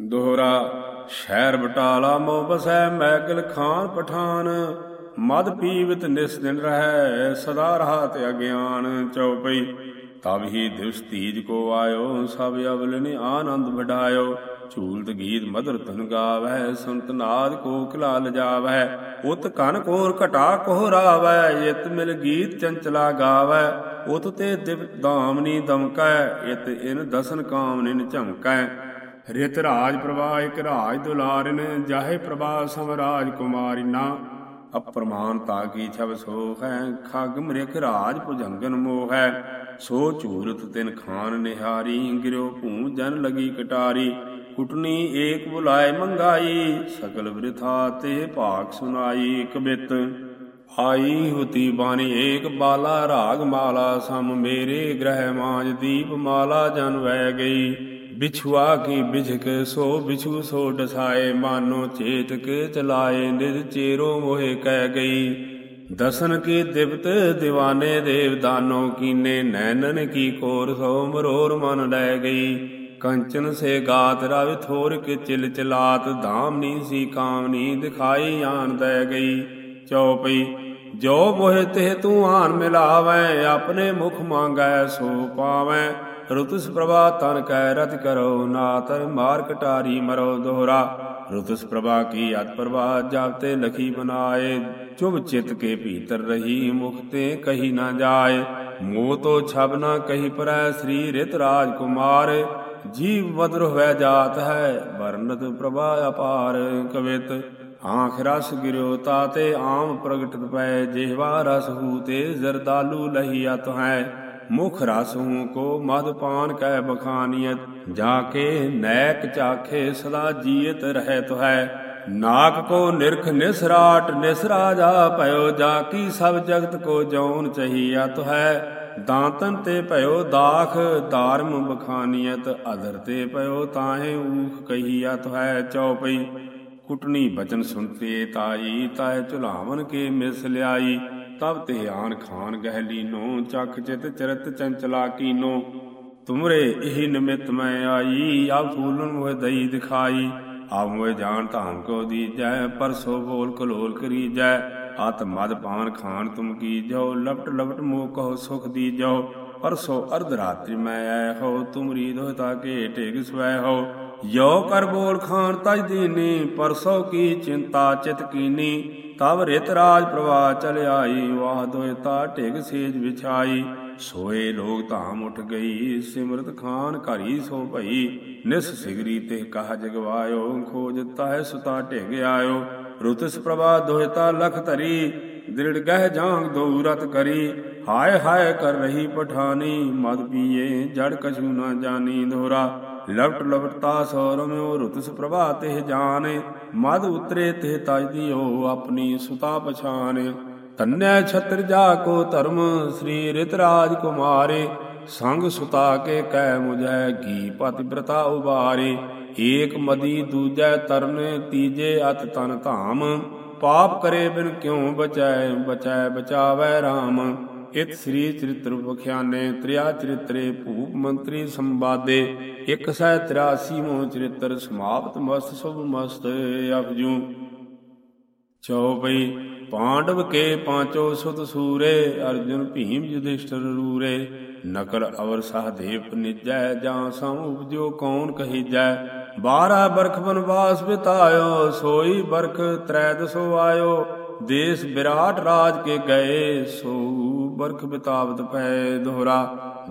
ਦੋਹਰਾ, ਸ਼ਹਿਰ ਬਟਾਲਾ ਮੋ ਬਸੈ ਮੈਗਲ ਖਾਨ ਪਠਾਨ, ਮਦ ਪੀਵਤ ਨਿਸ ਦਿਨ ਰਹੈ ਸਦਾ ਤੇ ਅਗਿਆਨ ਚਉਪਈ। ਤਬ ਹੀ ਦਿਵਸ ਤੀਜ ਕੋ ਆਇਓ, ਸਭ ਅਵਲ ਨੇ ਆਨੰਦ ਵਡਾਇਓ। ਝੂਲਤ ਗੀਤ ਮਧੁਰ ਤਨ ਗਾਵੈ, ਸੰਤ ਨਾਦ ਕੋ ਕਿਲਾ ਲਜਾਵੈ ਉਤ ਕਨ ਕੋਰ ਘਟਾ ਕੋ ਰਾਵੈ, ਇਤ ਮਿਲ ਗੀਤ ਚੰਚਲਾ ਗਾਵੈ। ਉਤ ਤੇ ਦਿਵ ਦਾਮਨੀ ਦਮਕੈ, ਇਤ ਇਨ ਦਸਨ ਕਾਮ ਨਿਨ ਝਮਕੈ। ਰਿਤ ਰਾਜ ਪ੍ਰਵਾਹ ਇਕ ਰਾਜ ਦੁਲਾਰਿਨ, ਜਾਹੇ ਪ੍ਰਭਾ ਸਮਰਾਜ ਕੁਮਾਰੀ ਨਾ ਅਪਰਮਾਨ ਤਾ ਕੀ ਛਬ ਸੋ ਹੈ ਖਗ ਮ੍ਰਿਖ ਰਾਜ ਭੁਜੰਗਨ ਮੋਹ। ਹੈ ਸੋ ਝੂਰਤ ਤਿਨ ਖਾਨ ਨਿਹਾਰੀ, ਗਿਰਿਓ ਭੂ ਜਨ ਲਗੀ ਕਟਾਰੀ। ਕੁਟਨੀ ਏਕ ਬੁਲਾਏ ਮੰਗਾਈ, ਸਕਲ ਬ੍ਰਿਥਾ ਤੇ ਭਾਗ ਸੁਨਾਈ ਕਬਿਤ ਆਈ ਹੁਤੀ ਬਾਣੀ ਏਕ ਬਾਲਾ, ਰਾਗ ਮਾਲਾ ਸਮ ਮੇਰੇ ਗ੍ਰਹਿ ਮਾਜ ਦੀਪ ਮਾਲਾ ਜਨ ਵਹਿ ਗਈ। ਬਿਛੁਆ ਕੀ ਬਿਝਕ, ਸੋ ਬਿਛੂ ਸੋ ਡਸਾਏ, ਮਾਨੋ ਚੇਤਕ ਚਲਾਏ, ਨਿਜ ਚੇਰੋ ਮੋਹਿ ਕਹਿ ਗਈ। ਦਸਨ ਕੀ ਦਿਵਤ دیਵਾਨੇ ਦੇਵ ਦਾਨੋ ਕੀਨੇ ਨੈਨਨ ਕੀ ਕੋਰ, ਸੋ ਮਰੋਰ ਮਨ ਲੈ ਗਈ। ਕੰਚਨ ਸੇ ਗਾਤ ਰਵ ਥੋਰ ਕੇ ਚਿਲ ਚਲਾਤ ਧਾਮਨੀ ਸੀ ਕਾਮਨੀ ਦਿਖਾਈ, ਆਨ ਦੈ ਗਈ। ਚਉਪਈ ਜੋ ਮੋਹਿ ਤੇ ਤੂੰ ਆਨ ਮਿਲਾਵੈ, ਆਪਣੇ ਮੁਖ ਮੰਗੈ ਸੋ ਪਾਵੈ। ਰੁਤਸ ਪ੍ਰਭਾ ਤਨ ਕੈ ਰਤ ਕਰੋ ਨਾਤਰ ਮਾਰ ਕਟਾਰੀ ਮਰੋ ਦੋਹਰਾ। ਰੁਤਸ ਪ੍ਰਭਾ ਕੀ ਅਤ ਪ੍ਰਭਾ ਜਾਪਤੇ ਲਖੀ ਬਨਾਏ, ਚੁਭ ਚਿਤ ਕੇ ਭੀਤਰ ਰਹੀ ਮੁਖਤੇ ਕਹੀ ਨਾ ਜਾਏ। ਮੋਹ ਤੋ ਛਬ ਨਾ ਕਹੀ ਪਰੈ ਸ੍ਰੀ ਰਿਤ ਰਾਜ ਕੁਮਾਰ, ਜੀਵ ਮਦਰ ਹੋਇ ਜਾਤ ਹੈ ਵਰਨਤ ਪ੍ਰਭਾ ਅਪਾਰ ਕਵਿਤ। ਆਖ ਰਸ ਗਿਰਿਓ ਤਾਤੇ ਆਮ ਪ੍ਰਗਟਤ ਪੈ ਜਿਹਵਾ ਰਸ ਹੂ ਤੇ ਜ਼ਰਦਾਲੂ ਲਹੀਅਤ ਹੈ। ਮੁਖ ਰਸ ਹੂ ਕੋ ਮਦ ਪਾਨ ਕੈ ਬਖਾਨੀਅਤ, ਜਾ ਕੇ ਨੈਕ ਚਾਖੇ ਸਦਾ ਜੀਤ ਰਹਿਤ ਹੈ ਨਾਕ ਕੋ ਨਿਰਖ ਨਿਸਰਾਟ, ਨਿਸਰਾਜਾ ਭਇਓ, ਜਾ ਕੀ ਸਭ ਜਗਤ ਕੋ ਜਉਨ ਚਹੀਅਤ ਹੈ ਦਾੰਤਨ ਤੇ ਭਇਓ ਦਾਖ, ਧਾਰਮ ਬਖਾਨੀਅਤ, ਅਦਰ ਤੇ ਭਇਓ ਤਾਹੇ ਊਖ ਕਹੀਅਤ ਹੈ ਚਉਪਈ। ਕੁਟਨੀ ਬਚਨ ਸੁਨਤੇ ਤਾਈ ਤਾਏ ਝੁਲਾਵਨ ਕੇ ਮਿਸ ਲਿਆਈ। ਤਬ ਤੇ ਆਨ ਖਾਨ ਗਹਿ ਲੀਨੋ ਚਖ ਚਿਤ ਚਰਤ ਚੰਚਲਾ ਕੀਨੋ। ਤੁਮਰੇ ਇਹ ਨਿਮਿਤ ਮੈਂ ਆਈ ਆ ਫੂਲਨ ਮੋਹਿ ਦਈ ਦਿਖਾਈ। ਆ ਮੋਹਿ ਜਾਣ ਧਾਮ ਕੋ ਦੀਜੈ, ਪਰਸੋ ਬੋਲ ਕਲੋਲ ਕਰੀ ਆਤ ਮਦ ਪਾਨ ਖਾਨ ਤੁਮ ਕੀ ਲਪਟ ਲਪਟ ਮੋਹ ਕਹੋ ਸੁਖ ਦੀ ਜੋ ਪਰਸੋ ਅਰਧ ਰਾਤਰੀ ਮੈਂ ਆਇ ਹੋ, ਤੁਮਰੀ ਦੋਹਤਾ ਕੇ ਟੇਗ ਸਵੈ ਹੋ। ਯੋ ਕਰ ਬੋਲ ਖਾਨ ਤਜ ਦੀਨੀ, ਪਰਸੋ ਕੀ ਚਿੰਤਾ ਚਿਤ ਕੀਨੀ। ਤਬ ਰਿਤ ਰਾਜ ਪ੍ਰਵਾਹ ਚਲ ਆਈ ਵਾਹ ਦੋਇਤਾ ਢਿਗ ਸੇਜ ਵਿਛਾਈ। ਸੋਏ ਲੋਕ ਧਾਮ ਉਠ ਗਈ, ਸਿਮਰਤ ਖਾਨ ਘਰੀ ਸੋ ਭਈ। ਨਿਸ ਸਿਗਰੀ ਤੇ ਕਹ ਜਗਵਾਇਓ, ਖੋਜ ਤਾਹਿ ਸੁਤਾ ਢਿਗ ਆਇਓ। ਰੁਤਸ ਪ੍ਰਭਾ ਦੋਹਿਤਾ ਲਖ ਧਰੀ, ਦ੍ਰਿੜ ਗਹਿ ਜਾਂਗ ਦੋ ਰਤ ਕਰੀ। ਹਾਏ ਹਾਏ ਕਰ ਰਹੀ ਪਠਾਨੀ, ਮਦ ਪੀਏ ਜੜ ਕਛੂ ਨਾ ਜਾਣੀ ਦੋਰਾ। ਲਵਟ ਲਵਟਤਾ ਸੌਰਮਿਓ ਰੁਤਸ ਪ੍ਰਭਾ ਤੇ ਜਾਣੇ, ਮਦ ਉਤਰੇ ਤੇ ਤਜ ਦਿਓ ਆਪਣੀ ਸੁਤਾ ਪਛਾਨ ਤੰਨੈ ਛਤਰ ਜਾ ਕੋ ਧਰਮ, ਸ੍ਰੀ ਰਿਤ ਰਾਜ ਕੁਮਾਰੇ, ਸੰਗ ਸੁਤਾ ਕੇ ਕਹਿ ਮੁਝੈ ਕੀ ਪਤਿਬ੍ਰਤਾ ਉਬਾਰੇ। ਏਕ ਮਦੀ ਦੂਜੈ ਤਰਨ ਤੀਜੇ ਅਤ ਤਨ ਧਾਮ। ਪਾਪ ਕਰੇ ਬਿਨ ਕਿਉ ਬਚੈ ਬਚੈ ਬਚਾਵੈ RAM ਇਤ ਸ੍ਰੀ ਚਰਿਤ੍ਰ ਵਖਿਆਨੇ ਤ੍ਰਿਆ ਚਰਿਤਰੇ ਭੂਪ ਮੰਤਰੀ ਸੰਵਾਦੇ। 183 ਮੋ ਚਰਿਤ੍ਰ ਸਮਾਪਤ ਮਸਤ ਸੁਭ ਮਸਤ ਅਪਜੂ ਚਉਪਈ ਪਾਂਡਵ ਕੇ ਪਾਂਚੋ ਸੁਤ ਸੂਰੇ, ਅਰਜੁਨ ਭੀਮ ਯੁਧਿਸ਼ਠਰ ਰੂਰੇ। ਨਕਲ ਅਵਰ ਸਹਦੇਵ ਨਿਜੈ, ਜਾਂ ਸਮ ਉਪਜੋ ਕੌਣ ਕਹੀਜੈ? ਬਾਰਾ ਬਰਖ ਬਨਵਾਸ ਬਿਤਾਇਓ, ਸੋਈ ਬਰਖ ਤ੍ਰੈ ਦਸੋ ਆਇਓ। ਦੇਸ ਵਿਰਾਟ ਰਾਜ ਕੇ ਗਏ ਸੋ ਬਰਖ ਬਿਤਾਵਤ ਪੈ ਦੋਹਰਾ,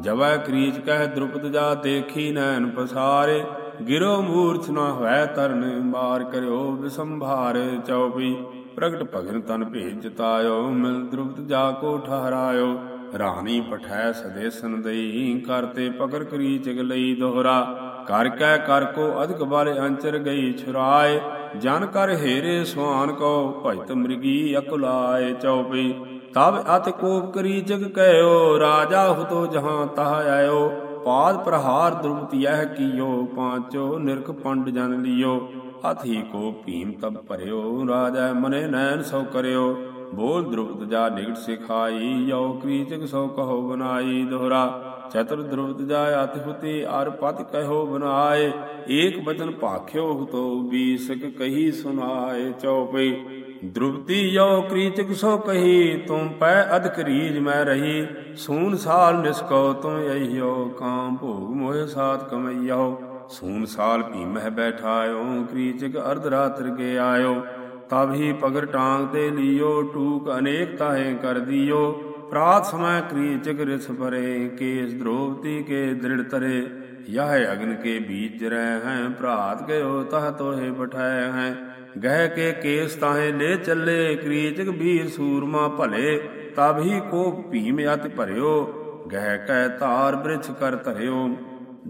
ਜਵੈ ਕਰੀਚ ਕਹਿ ਦ੍ਰੁਪਦ ਜਾ ਦੇਖੀ ਨੈਣ ਪਸਾਰੇ, ਗਿਰੋ ਮੂਰਛ ਨਾ ਹੋਇ ਤਰਨ ਮਾਰ ਕਰਿਓ ਵਿਸੰਭਾਰ ਚਉਪੀ, ਪ੍ਰਗਟ ਭਗਨ ਤਨ ਭੇਜ ਜਤਾਇਓ ਮਿਲ ਦ੍ਰੁਪਦ ਜਾ ਕੋ ਠਹਰਾਇਓ, ਰਾਣੀ ਪਠੈ ਸਦੇਸਨ ਦਈ ਕਰਤੇ ਪਕਰ ਕਰੀ ਚਗ ਲਈ ਦੋਹਰਾ। ਕਰ ਕੈ ਕਰ ਕੋ ਅਧਿਕ ਬਾਲੇ ਅੰਚਰ ਗਈ ਛੁਰਾਏ, ਜਨ ਕਰ ਹੀਰੇ ਸੁਹਾਨ ਕੋ ਭਜਤ ਮ੍ਰਿਗੀ ਅਕੁਲਾਏ ਚਉਪਈ ਤਬ ਅਤ ਕੋਪ ਕਰੀ ਜਗ ਕਹਿਓ ਰਾਜਾ ਹੁਤੋ ਜਹਾਂ ਤਹ ਆਇਓ। ਪਾਦ ਪ੍ਰਹਾਰ ਦ੍ਰੁਪਤਿਯਹ ਕੀਓ, ਪਾਂਚੋ ਨਿਰਖ ਪੰਡ ਜਨ ਲਿਓ। ਅਥੀ ਕੋ ਭੀਮ ਤਬ ਭਰਿਓ, ਰਾਜਾ ਮਨੇ ਨੈਣ ਸੋ ਕਰਿਓ। ਬੋਲ ਦ੍ਰੁਪਤ ਜਾ ਨਿਗਟ ਸਿਖਾਈ ਯੋ ਕ੍ਰੀਚਕ ਸੋ ਕਹੋ ਬਨਾਈ ਦੋਹਰਾ। ਚਤੁਰ ਦ੍ਰੁਪਦ ਜਾ ਅਤਿ ਅਰ ਪਤ ਕਹੋ ਬਨਾਏ। ਏਕ ਬਚਨ ਭਾਖਿਓ ਹੁਤੋ ਬੀਸਕ ਕਹੀ ਸੁਨਾਏ ਚਉਪਈ। ਦ੍ਰੁਪਤੀ ਯੋ ਕ੍ਰੀਚਕ ਸੋ ਕਹੀ, ਤੁਮ ਪੈ ਅਧਿਕ ਰੀਜ ਮੈਂ ਰਹੀ। ਸੂਨ ਸਾਲ ਨਿਸਕੋ ਤੁਮ ਅਈਓ ਕਾਮ ਭੋਗ ਮੋਹਿ ਸਾਥ ਕਮਈਓ। ਸੂਨ ਸਾਲ ਭੀਮਹਿ ਬੈਠਾਇਓ ਕ੍ਰੀਚਕ ਅਰਧ ਰਾਤਰ ਕੇ ਆਇਓ। ਤਬ ਹੀ ਪਗਰ ਟਾਂਗ ਤੇ ਲਿਓ, ਟੂਕ ਅਨੇਕ ਤਾਹੇ ਕਰ ਦਿਓ। ਪ੍ਰਾਤ ਸਮੈ ਕ੍ਰੀਚਕ ਰਿਸ ਪਰੇ ਕੇਸ ਦ੍ਰੋਪਤੀ ਕੇ ਦ੍ਰਿੜ ਤਰੇ। ਯਹ ਅਗਨ ਕੇ ਬੀਜ ਰਹਿ ਹੈ, ਭਰਾਤ ਗਇਓ ਤਹ ਤੋਹੇ ਬਠਾਏ ਹੈ। ਗਹਿ ਕੇ ਕੇਸ ਤਾਹੇ ਲੈ ਚੱਲੇ ਕ੍ਰੀਚਕ ਵੀਰ ਸੂਰਮਾ ਭਲੇ। ਤਬ ਹੀ ਕੋ ਭੀਮ ਅਤ ਭਰਿਓ, ਗਹਿ ਕਹਿ ਧਾਰ ਬ੍ਰਿਛ ਕਰ ਧਰਿਓ।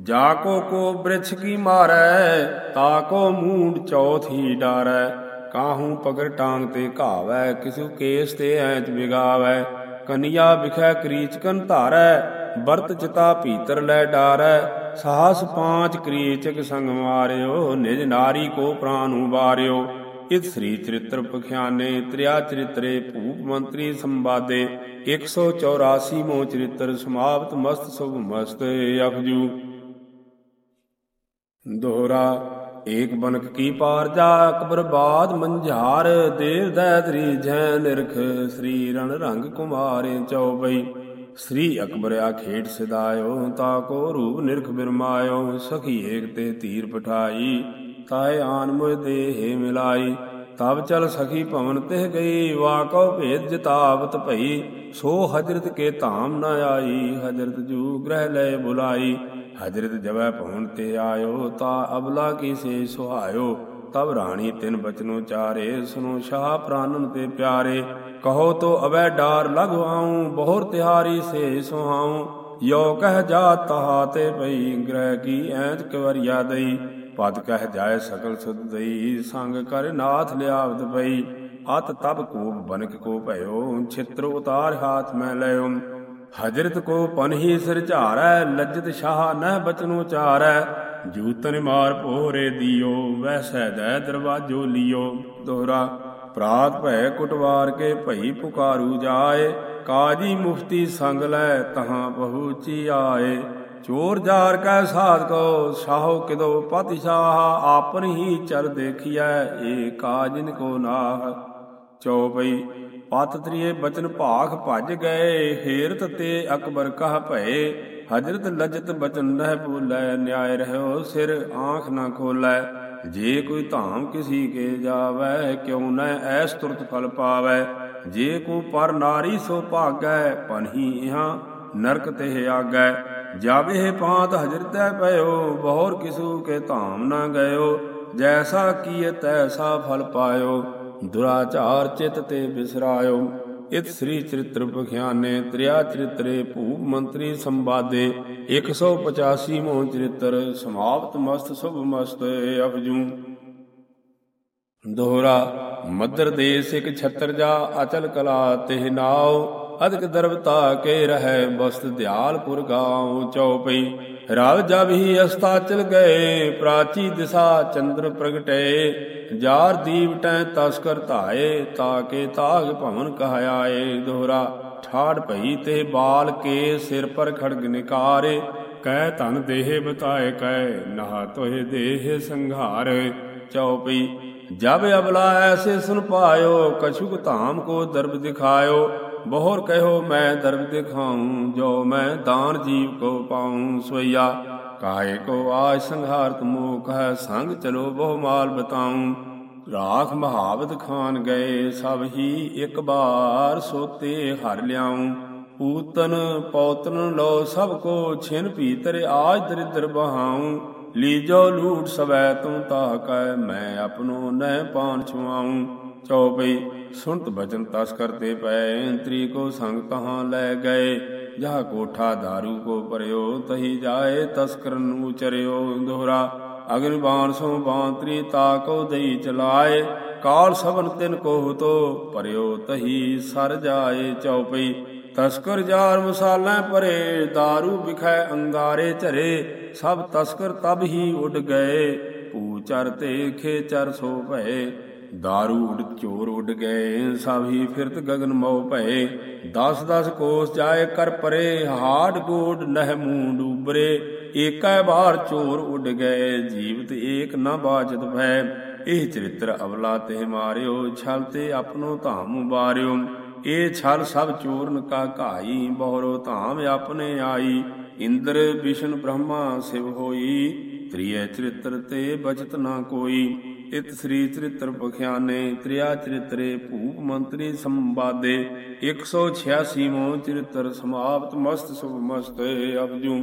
ਜਾ ਕੋ ਕੋ ਬ੍ਰਿਛ ਕੀ ਮਾਰੈ, ਤਾ ਕੋ ਮੂੰਡ ਚੌਥ ਹੀ ਡਾਰੈ। ਕਾਹੂ ਪਗਰ ਟਾਂਗ ਤੇ ਘਾਵੈ, ਕਿਸੂ ਕੇਸ ਤੇ ਐਚ ਵਿਗਾਵੈ। ਕਨਿਆ ਵਿਖੈ ਕਰੀਚਕਨ ਧਾਰੈ ਬਰਤ ਚਿਤਾ ਭੀਤਰ ਲੈ ਡਾਰੈ। ਸਾਹਸ ਪਾਂਚ ਕਰੀਚਕ ਸੰਗ ਮਾਰਿਓ, ਨਿਜ ਨਾਰੀ ਕੋ ਪ੍ਰਾਨ ਉਬਾਰਿਓ। ਇਤ ਸ੍ਰੀ ਚਰਿਤ੍ਰ ਪਖਿਆਨੇ, ਤ੍ਰਿਆ ਚਰਿਤਰੇ ਭੂਪ ਮੰਤਰੀ ਸੰਵਾਦੇ। 184 ਮੋ ਚਰਿਤ੍ਰ ਸਮਾਪਤ ਮਸਤ ਸੁਭ ਮਸਤ ਅਖਜੂ। ਦੋਹਰਾ ਏਕ ਬਨਕ ਕੀ ਪਾਰ ਜਾ ਅਕਬਰ ਬਾਦ ਮੰਝਾਰ, ਦੇਵ ਦੈਤਰੀ ਜੈ ਨਿਰਖ, ਸ੍ਰੀ ਰਣ ਰੰਗ ਕੁਮਾਰੇ ਚਉਬਈ। ਸ੍ਰੀ ਅਕਬਰ ਆ ਖੇਡ ਸਿਦਾਇਓ ਤਾ ਕੋ ਰੂਪ ਨਿਰਖ ਬਿਰਮਾਇਓ, ਸਖੀ ਏਕ ਤੇ ਤੀਰ ਪਠਾਈ, ਤਾਏ ਆਨ ਮੁਝ ਦੇਹ ਮਿਲਾਈ। ਤਬ ਚਲ ਸਖੀ ਭਵਨ ਤੇ ਗਈ, ਵਾ ਭੇਦ ਜਿਤਾਵਤ ਭਈ, ਸੋ ਹਜਰਤ ਕੇ ਧਾਮ ਨ ਆਈ, ਹਜਰਤ ਜੂ ਗ੍ਰਹਿ ਲੈ ਬੁਲਾਈ, ਹਜਰਤ ਜਵੈ ਭਵਨ ਤੇ ਆਇਓ, ਤਾ ਅਬਲਾ ਕੀ ਸੇ ਸੁਹਾਇਓ, ਤਬ ਰਾਣੀ ਤਿਨ ਬਚਨੋ ਚਾਰੇ, ਸੁਨੋ ਸ਼ਾਹ ਪ੍ਰਾਨਨ ਤੇ ਪਿਆਰੇ, ਕਹੋ ਤੋ ਅਵੈ ਡਾਰ ਲਗਵਾਉ ਬਹੁਰ ਤਿਹਾਰੀ ਸੇ ਸੁਹਾਉ, ਯੋ ਕਹਿ ਜਾ ਤਹਾ ਤੇ ਪਈ ਗ੍ਰਹਿ ਕੀ ਐਂਚ ਕਵਰਿਆ ਦਈ ਪਦ ਕਹਿ ਜਾਏ ਸਕਲ ਸੁਧ ਦਈ, ਸੰਗ ਕਰ ਨਾਥ ਲਿਆਵਤ ਪਈ। ਅਤ ਤਬ ਕੋਪ ਬਨਕ ਕੋ ਭਇਓ, ਛਿਤਰ ਉਤਾਰ ਹਾਥ ਮੈਂ ਲਿਓ ਹਜਰਤ ਕੋ ਪਨਹੀ ਸਿਰ ਝਾਰੈ, ਲੱਜਤ ਸ਼ਾਹ ਨਹਿ ਬਚਨੋ ਚਾਰੈ ਜੂਤਨ ਮਾਰ ਪੋਰੇ ਦਿਓ, ਵੈਸੈ ਦੈ ਦਰਵਾਜੋ ਲਿਓ। ਦੋਹਰਾ, ਪ੍ਰਾਤ ਭੈ ਕੁਟਵਾਰ ਕੇ ਭਈ ਪੁਕਾਰੂ ਜਾਏ। ਕਾਜੀ ਮੁਫਤੀ ਸੰਗ ਲੈ ਤਹਾਂ ਪਹੁੰਚੀ ਆਏ। ਚੋਰ ਜਾਰ ਕੈ ਸਾਧ ਕੋ, ਸਾਹੋ ਕਿਦੋ ਪਤਿ ਸ਼ਾਹ ਆਪਨ ਹੀ ਚਰ ਦੇਖੀਐ, ਏ ਕਾਜਿਨ ਕੋ ਨਾਹ। ਚਉਪਈ ਪਤ ਤ੍ਰਿਏ ਬਚਨ ਭਾਖ ਭਜ ਗਏ, ਹੇਰਤ ਤੇ ਅਕਬਰ ਕਹ ਭਏ। ਹਜਰਤ ਲਜਤ ਬਚਨ ਰਹਿ ਭੂਲੈ ਨਿਆਇ ਰਹਿਓ ਸਿਰ, ਆਂਖ ਨਾ ਖੋਲੈ। ਜੇ ਕੋਈ ਧਾਮ ਕਿਸੀ ਕੇ ਜਾਵੈ, ਕਿਉ ਨ ਐਸ ਤੁਰਤ ਫਲ ਪਾਵੈ। ਜੇ ਕੋ ਪਰ ਨਾਰੀ ਸੋ ਭਾਗੈ ਪਨਹੀ ਇਹਾਂ ਨਰਕ ਤੇ ਆਗੈ। ਜਾਵੇ ਪਾਂਤ ਹਜਰਤੈ ਪਇਓ, ਬਹੁਰ ਕਿਸੂ ਕੇ ਧਾਮ ਨਾ ਗਇਓ। ਜੈਸਾ ਕੀਏ ਤੈਸਾ ਫਲ ਪਾਇਓ, ਦੁਰਾਚਾਰ ਚਿਤ ਤੇ ਬਿਸਰਾਇਓ। ਇਤ ਸ੍ਰੀ ਚਰਿਤ੍ਰ ਬਖਿਆਨੇ ਤ੍ਰਿਆ ਚਰਿਤਰੇ ਭੂਪ ਮੰਤਰੀ ਸੰਵਾਦੇ। 185 ਮੋ ਚਰਿਤ੍ਰ, ਸਮਾਪਤ ਮਸਤ ਸੁਭ ਮਸਤ ਅਪਜੂ ਦੋਹਰਾ, ਮਦਰ ਦੇਸ ਇਕ ਛਤਰ ਜਾ, ਅਚਲ ਕਲਾ ਤਿਹ ਨਾਉ। ਅਦਕ ਦਰਬਤਾ ਕੇ ਰਹਿ ਬਸਤ ਦਿਆਲਪੁਰ ਗਾਉ ਚਉਪਈ। ਰਵ ਜਬ ਹੀ ਅਸਤਾਚਲ ਗਏ, ਪ੍ਰਾਚੀ ਦਿਸ਼ਾ ਚੰਦਰ ਪ੍ਰਗਟੇ। ਜਾਰ ਦੀਵ ਟੈ ਤਸਕਰ ਧਾਏ ਤਾਕੇ ਤਾਗ ਭਵਨ ਕਹਾਇਆਏ। ਦੋਹਰਾ ਠਾੜ ਭਈ ਤੇ ਬਾਲ ਕੇ ਸਿਰ ਪਰ ਖੜਗ ਨਿਕਾਰੇ। ਕਹਿ ਧਨ ਦੇਹ ਬਤਾਏ, ਕਹਿ ਨਹਾ ਤੋਹਿ ਦੇਹ ਸੰਘਾਰ। ਚਉਪਈ, ਜਬ ਅਬਲਾ ਐਸੇ ਸੁਨ ਪਾਇਓ, ਕਛੁਕ ਧਾਮ ਕੋ ਦਰਬ ਦਿਖਾਇਓ। ਬਹੁਰ ਕਹਿਓ, ਮੈਂ ਦਰਬ ਦਿਖਾਉਂ, ਜੋ ਮੈਂ ਦਾਨ ਜੀਵ ਕੋ ਪਾਉ। ਸੋਇਆ ਕਾਏ ਕੋ ਆਜ ਸੰਘਾਰ ਤੁਮੋ ਕਹ ਸੰਗ ਚਲੋ ਬਹੁ ਮਾਲ ਬਤਾਉਂ। ਰਾਖ ਮਹਾਵਤ ਖਾਨ ਗਏ, ਸਭ ਹੀ ਇੱਕ ਬਾਰ ਸੋਤੇ ਹਰ ਲਿਆਉਂ। ਪੂਤਨ ਪੌਤਨ ਲੋ ਸਭ ਕੋ ਛਿਨ ਭੀਤਰ ਆਜ ਦਰਿਦਰ ਬਹਾਉਂ। ਲੀਜੋ ਲੂਟ ਸਵੈ ਤੂੰ ਤਾ ਕੈ, ਮੈਂ ਆਪਣੋ ਨਹਿ ਪਾਣ ਛੁਆਉਂ। ਚਉਪਈ ਸੁਣਤ ਬਚਨ ਤਸ ਕਰਤੇ ਪੈ ਤ੍ਰੀ ਕੋ ਸੰਗ ਕਹਾਂ ਲੈ ਗਏ ਜਹ ਕੋਠਾ दारू ਕੋ ਪਰਿਓ ਤਹੀ ਜਾਏ ਤਸਕਰਨ ਨੂੰ ਚਰਿਓ ਦੋਹਰਾ ਅਗਨ ਬਾਣ ਸੋ ਬਾਂਤਰੀ ਤਾ ਕੋ ਦਈ ਚਲਾਏ ਕਾਲ ਸਭਨ ਤਿਨ ਕੋ ਤੋ ਪਰਿਓ ਤਹੀ ਸਰ ਜਾਏ ਚਉਪਈ ਤਸਕਰ ਜਾਰ ਮਸਾਲਾਂ ਪਰੇ दारू ਵਿਖੈ ਅੰਗਾਰੇ ਝਰੇ ਸਭ ਤਸਕਰ ਤਬ ਹੀ ਉੱਡ ਗਏ ਪੂ ਚਰ ਤੇ ਖੇ ਚਰ ਸੋ ਭਏ दारू उड़ चोर उड़ गए सभी फिरत गगन मौ भये दस दस कोस जाए कर परे हाड गोड नह मुंह डूबरे ਏਕੈ ਬਾਰ ਚੋਰ ਉੱਡ ਗਏ ਜੀਵਤ ਏਕ ਨਾ ਬਾਜਤ ਭੈ ਇਹ ਚਰਿਤ੍ਰ ਅਵਲਾ ਤੇ ਮਾਰਿਓ ਛਲ ਤੇ ਆਪਣੋ ਧਾਮ ਬਾਰਿਓ ਇਹ ਛਲ ਸਭ ਚੋਰਨ ਕਾ ਘਾਈ ਬਹੁਰੋ ਧਾਮ ਆਪਣੇ ਆਈ ਇੰਦਰ ਵਿਸ਼ਨ ਬ੍ਰਹਮਾ ਸਿਵ ਹੋਈ ਤ੍ਰਿਯ ਚਰਿਤ੍ਰ ਤੇ ਬਚਤ ਨਾ ਕੋਈ ਇਤ ਸ੍ਰੀ ਚਰਿਤ੍ਰ ਪਖਿਆਨੇ, ਤ੍ਰਿਆ ਚਰਿਤਰੇ, ਭੂਪ ਮੰਤਰੀ ਸੰਵਾਦੇ 186 ਮੋ ਚਰਿਤ੍ਰ ਸਮਾਪਤ, ਮਸਤ ਸੁਭ ਮਸਤ ਅਬਜੂ